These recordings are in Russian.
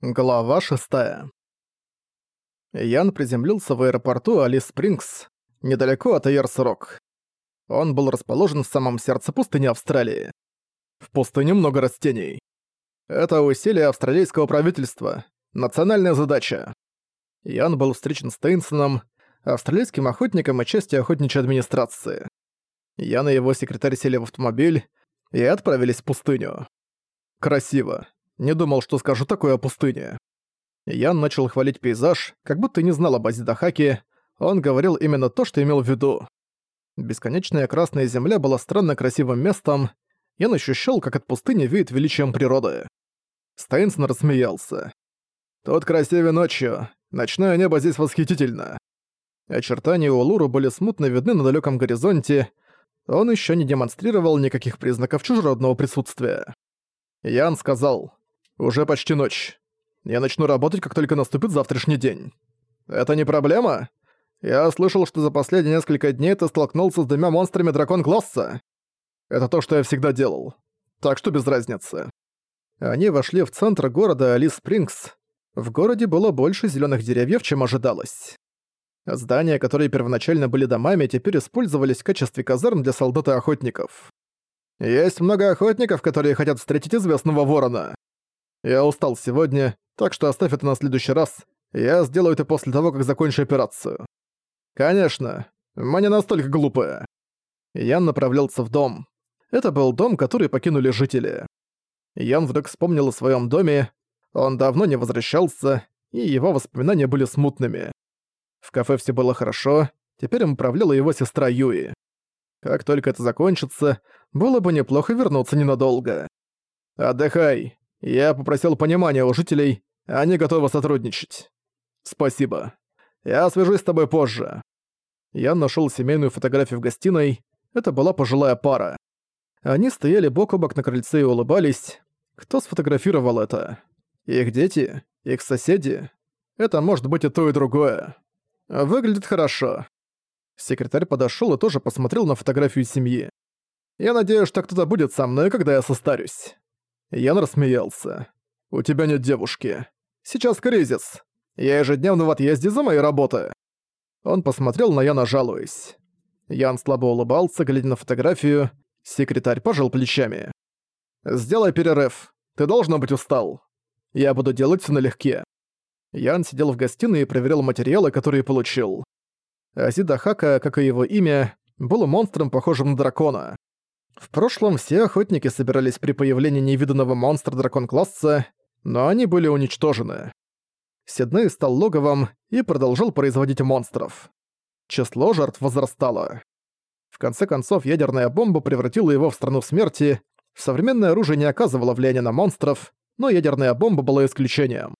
Глава 6 Ян приземлился в аэропорту Алис Спрингс, недалеко от Эйрс-Рок. Он был расположен в самом сердце пустыни Австралии. В пустыне много растений. Это усилие австралийского правительства. Национальная задача. Ян был встречен с Тейнсоном, австралийским охотником и частью охотничьей администрации. Ян и его секретарь сели в автомобиль и отправились в пустыню. Красиво. Не думал, что скажу такое о пустыне. Ян начал хвалить пейзаж, как будто не знал об Азидахаке. Он говорил именно то, что имел в виду. Бесконечная красная земля была странно красивым местом. Ян ощущал, как от пустыни веет величием природы. Стейнсон рассмеялся. «Тут красивее ночью. Ночное небо здесь восхитительно». Очертания Улуру были смутно видны на далеком горизонте. Он еще не демонстрировал никаких признаков чужеродного присутствия. Ян сказал, уже почти ночь. Я начну работать, как только наступит завтрашний день. Это не проблема? Я слышал, что за последние несколько дней ты столкнулся с двумя монстрами дракон-класса. Это то, что я всегда делал. Так что без разницы. Они вошли в центр города Алис Спрингс. В городе было больше зеленых деревьев, чем ожидалось. Здания, которые первоначально были домами, теперь использовались в качестве казарм для солдат и охотников. Есть много охотников, которые хотят встретить известного ворона. Я устал сегодня, так что оставь это на следующий раз. Я сделаю это после того, как закончу операцию. Конечно, мы не настолько глупые. Ян направлялся в дом. Это был дом, который покинули жители. Ян вдруг вспомнил о своем доме. Он давно не возвращался, и его воспоминания были смутными. В кафе все было хорошо, теперь им управляла его сестра Юи. Как только это закончится, было бы неплохо вернуться ненадолго. «Отдыхай, я попросил понимания у жителей, они готовы сотрудничать. Спасибо. Я свяжусь с тобой позже. Я нашел семейную фотографию в гостиной. Это была пожилая пара. Они стояли бок о бок на крыльце и улыбались. Кто сфотографировал это? Их дети? Их соседи? Это может быть и то, и другое. Выглядит хорошо. Секретарь подошёл и тоже посмотрел на фотографию семьи. Я надеюсь, что кто-то будет со мной, когда я состарюсь. Ян рассмеялся. «У тебя нет девушки. Сейчас кризис. Я ежедневно в отъезде за моей работы». Он посмотрел на Яна, жалуясь. Ян слабо улыбался, глядя на фотографию. Секретарь пожал плечами. «Сделай перерыв. Ты должен быть устал. Я буду делать все налегке». Ян сидел в гостиной и проверял материалы, которые получил. Азида Хака, как и его имя, был монстром, похожим на дракона. В прошлом все охотники собирались при появлении невиданного монстра дракон-класса, но они были уничтожены. Сидней стал логовом и продолжил производить монстров. Число жертв возрастало. В конце концов, ядерная бомба превратила его в страну смерти. Современное оружие не оказывало влияния на монстров, но ядерная бомба была исключением.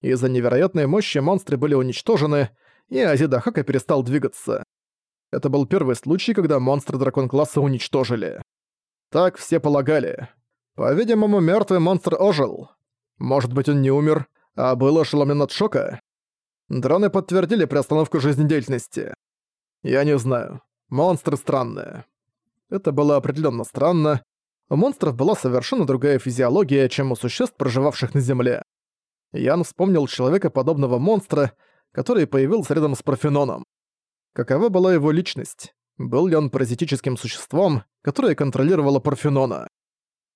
Из-за невероятной мощи монстры были уничтожены, и Азида Хака перестал двигаться. Это был первый случай, когда монстры дракон-класса уничтожили. Так все полагали. По-видимому, мертвый монстр ожил. Может быть, он не умер, а был ошеломлен от шока? Дроны подтвердили приостановку жизнедеятельности. Я не знаю. Монстры странные. Это было определенно странно. У монстров была совершенно другая физиология, чем у существ, проживавших на Земле. Ян вспомнил человека подобного монстра, который появился рядом с Парфеноном. Какова была его личность? Был ли он паразитическим существом, которое контролировало Парфенона?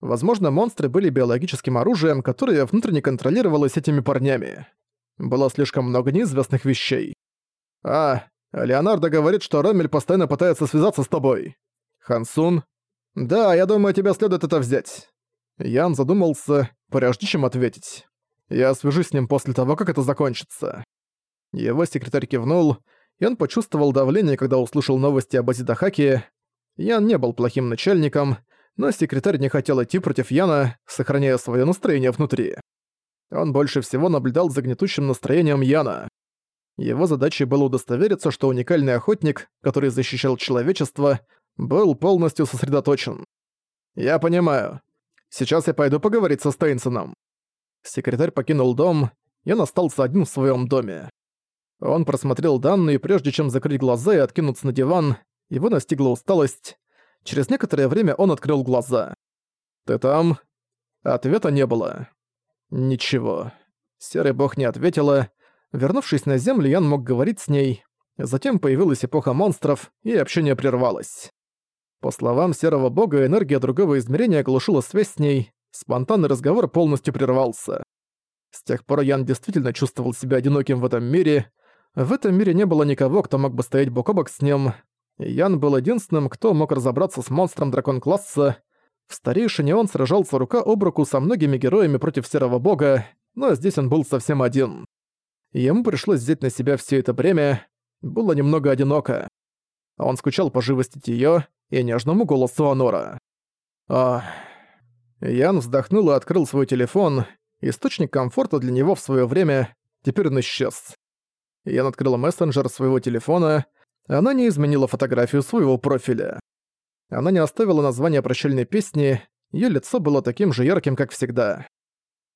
Возможно, монстры были биологическим оружием, которое внутренне контролировалось этими парнями. Было слишком много неизвестных вещей. А, Леонардо говорит, что Роммель постоянно пытается связаться с тобой. Хансун? Да, я думаю, тебе следует это взять. Ян задумался, прежде чем ответить. Я свяжусь с ним после того, как это закончится. Его секретарь кивнул, Ян почувствовал давление, когда услышал новости об Азидахаке. Ян не был плохим начальником, но секретарь не хотел идти против Яна, сохраняя свое настроение внутри. Он больше всего наблюдал за гнетущим настроением Яна. Его задачей было удостовериться, что уникальный охотник, который защищал человечество, был полностью сосредоточен. «Я понимаю. Сейчас я пойду поговорить со Стейнсоном». Секретарь покинул дом, Ян остался один в своем доме. Он просмотрел данные, прежде чем закрыть глаза и откинуться на диван, его настигла усталость. Через некоторое время он открыл глаза. «Ты там?» Ответа не было. «Ничего. Серый бог не ответила. Вернувшись на Землю, Ян мог говорить с ней. Затем появилась эпоха монстров, и общение прервалось. По словам Серого Бога, энергия другого измерения оглушила связь с ней, спонтанный разговор полностью прервался. С тех пор Ян действительно чувствовал себя одиноким в этом мире. В этом мире не было никого, кто мог бы стоять бок о бок с ним. Ян был единственным, кто мог разобраться с монстром дракон-класса. В старейшине он сражался рука об руку со многими героями против Серого Бога, но здесь он был совсем один. Ему пришлось взять на себя все это бремя, было немного одиноко. Он скучал по живости Тиё и нежному голосу Анора. Ах... Ян вздохнул и открыл свой телефон. Источник комфорта для него в свое время теперь он исчез. Ян открыл мессенджер своего телефона. Она не изменила фотографию своего профиля. Она не оставила название прощальной песни, ее лицо было таким же ярким, как всегда.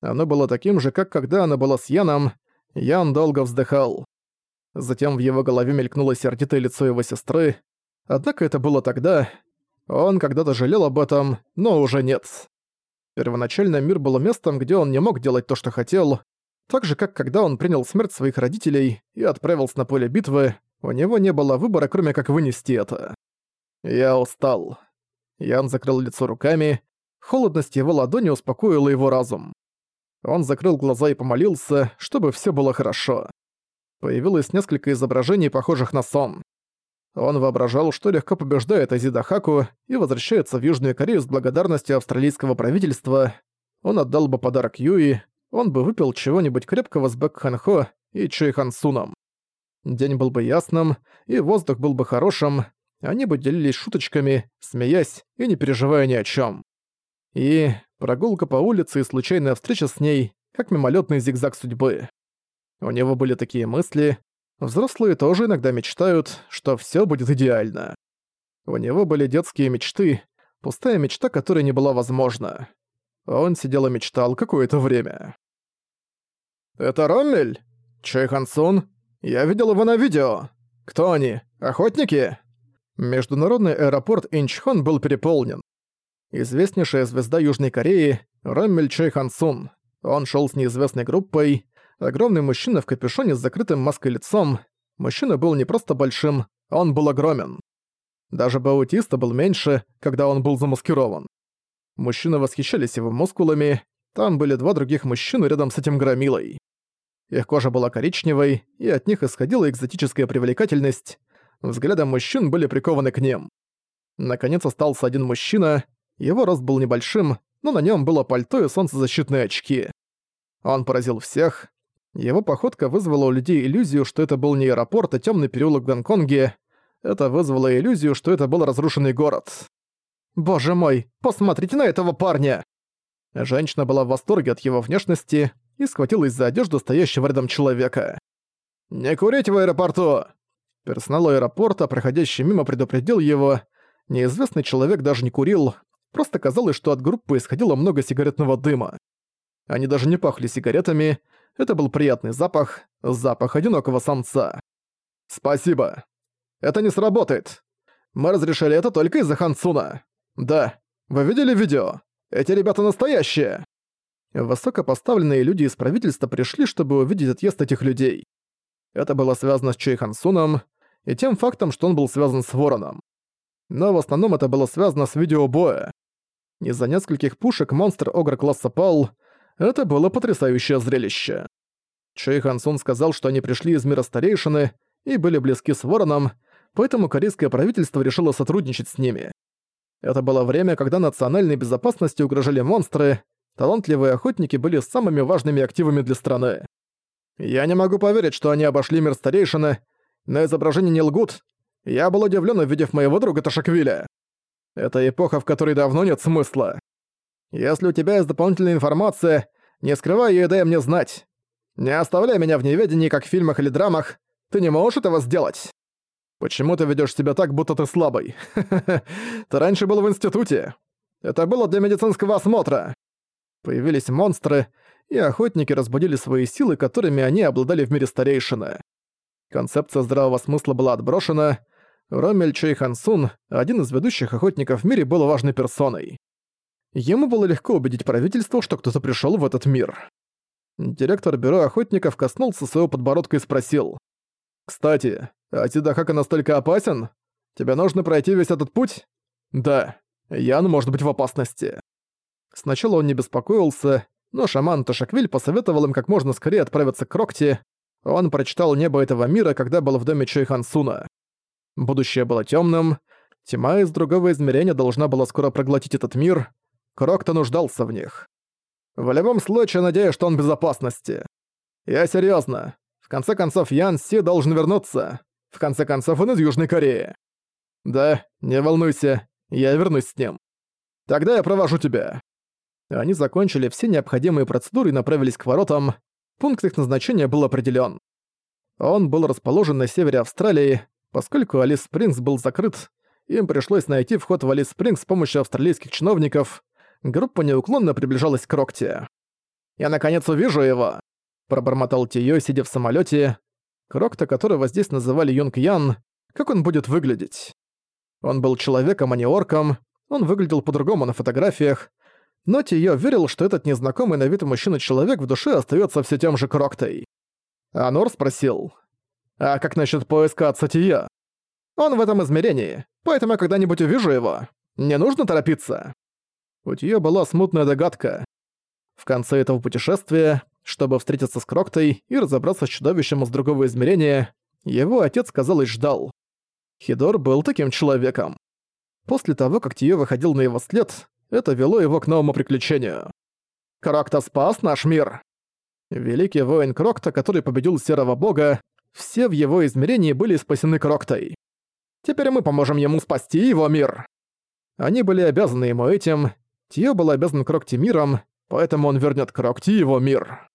Оно было таким же, как когда она была с Яном. Ян долго вздыхал. Затем в его голове мелькнуло сердитое лицо его сестры. Однако это было тогда. Он когда-то жалел об этом, но уже нет. Первоначально мир был местом, где он не мог делать то, что хотел. Так же, как когда он принял смерть своих родителей и отправился на поле битвы, у него не было выбора, кроме как вынести это. Я устал. Ян закрыл лицо руками. Холодность его ладони успокоила его разум. Он закрыл глаза и помолился, чтобы все было хорошо появилось несколько изображений, похожих на сон. Он воображал, что легко побеждает Азида Хаку и возвращается в Южную Корею с благодарностью австралийского правительства. Он отдал бы подарок Юи, он бы выпил чего-нибудь крепкого с Бэк Хан Хо и Чуй Хан Суном. День был бы ясным, и воздух был бы хорошим, они бы делились шуточками, смеясь и не переживая ни о чем. И прогулка по улице и случайная встреча с ней, как мимолетный зигзаг судьбы. У него были такие мысли. Взрослые тоже иногда мечтают, что все будет идеально. У него были детские мечты, пустая мечта, которая не была возможна. Он сидел и мечтал какое-то время. «Это Роммель? Чай Хансун? Я видел его на видео. Кто они? Охотники?» Международный аэропорт Инчхон был переполнен. Известнейшая звезда Южной Кореи — Роммель Чай Хансун. Он шел с неизвестной группой. Огромный мужчина в капюшоне с закрытым маской лицом. Мужчина был не просто большим, он был огромен. Даже Баутиста был меньше, когда он был замаскирован. Мужчины восхищались его мускулами, там были два других мужчины рядом с этим громилой. Их кожа была коричневой, и от них исходила экзотическая привлекательность. Взгляды мужчин были прикованы к ним. Наконец остался один мужчина, его рост был небольшим, но на нем было пальто и солнцезащитные очки. Он поразил всех, его походка вызвала у людей иллюзию, что это был не аэропорт, а темный переулок в Гонконге. Это вызвало иллюзию, что это был разрушенный город. «Боже мой, посмотрите на этого парня!» Женщина была в восторге от его внешности и схватилась за одежду стоящего рядом человека. «Не курить в аэропорту!» Персонал аэропорта, проходящий мимо, предупредил его. Неизвестный человек даже не курил, просто казалось, что от группы исходило много сигаретного дыма. Они даже не пахли сигаретами, это был приятный запах, запах одинокого самца. «Спасибо. Это не сработает. Мы разрешили это только из-за Хансуна. Да, вы видели видео? Эти ребята настоящие!» Высокопоставленные люди из правительства пришли, чтобы увидеть отъезд этих людей. Это было связано с Чей Хансуном и тем фактом, что он был связан с Вороном. Но в основном это было связано с видео боя. Из-за нескольких пушек монстр Огр класса пал, это было потрясающее зрелище. Чэй Хансун сказал, что они пришли из мира старейшины и были близки с Вороном, поэтому корейское правительство решило сотрудничать с ними. Это было время, когда национальной безопасности угрожали монстры, талантливые охотники были самыми важными активами для страны. Я не могу поверить, что они обошли мир старейшины, но изображения не лгут. Я был удивлен, увидев моего друга Ташаквиля. Это эпоха, в которой давно нет смысла. Если у тебя есть дополнительная информация, не скрывай её и дай мне знать. Не оставляй меня в неведении, как в фильмах или драмах. Ты не можешь этого сделать. Почему ты ведёшь себя так, будто ты слабый? ты раньше был в институте. Это было для медицинского осмотра. Появились монстры, и охотники разбудили свои силы, которыми они обладали в мире старейшины. Концепция здравого смысла была отброшена. Ромель Чэй Хансун, один из ведущих охотников в мире, был важной персоной. Ему было легко убедить правительство, что кто-то пришёл в этот мир. Директор бюро охотников коснулся своего подбородка и спросил. «Кстати, а Тидахака настолько опасен? Тебе нужно пройти весь этот путь?» «Да. Ян может быть в опасности». Сначала он не беспокоился, но шаман Ташаквиль посоветовал им как можно скорее отправиться к Рокти. Он прочитал небо этого мира, когда был в доме Чой Хансуна. Будущее было темным, тьма из другого измерения должна была скоро проглотить этот мир, Крокто нуждался в них. В любом случае, надеюсь, что он в безопасности. Я серьезно. В конце концов, Ян Си должен вернуться. В конце концов, он из Южной Кореи. Да, не волнуйся, я вернусь с ним. Тогда я провожу тебя. Они закончили все необходимые процедуры и направились к воротам. Пункт их назначения был определен. Он был расположен на севере Австралии, поскольку Алис Спрингс был закрыт, им пришлось найти вход в Алис Спрингс с помощью австралийских чиновников. Группа неуклонно приближалась к Рокте. «Я наконец увижу его!» – пробормотал Тиё, сидя в самолете. Крокта, которого здесь называли Юнг Ян, как он будет выглядеть? Он был человеком, а не орком, он выглядел по-другому на фотографиях, но Тиё верил, что этот незнакомый на вид мужчина-человек в душе остается все тем же Кроктой. Анор спросил, «А как насчет поиска отца Тиё?» «Он в этом измерении, поэтому я когда-нибудь увижу его. Не нужно торопиться». У Тиё была смутная догадка. В конце этого путешествия, чтобы встретиться с Кроктой и разобраться с чудовищем из другого измерения, его отец, казалось, ждал. Хидор был таким человеком. После того, как Тиё выходил на его след, это вело его к новому приключению. Крокта спас наш мир. Великий воин Крокта, который победил Серого Бога, все в его измерении были спасены Кроктой. Теперь мы поможем ему спасти его мир. Они были обязаны ему этим. Тио был обязан Крокти миром, поэтому он вернет Крокти его мир.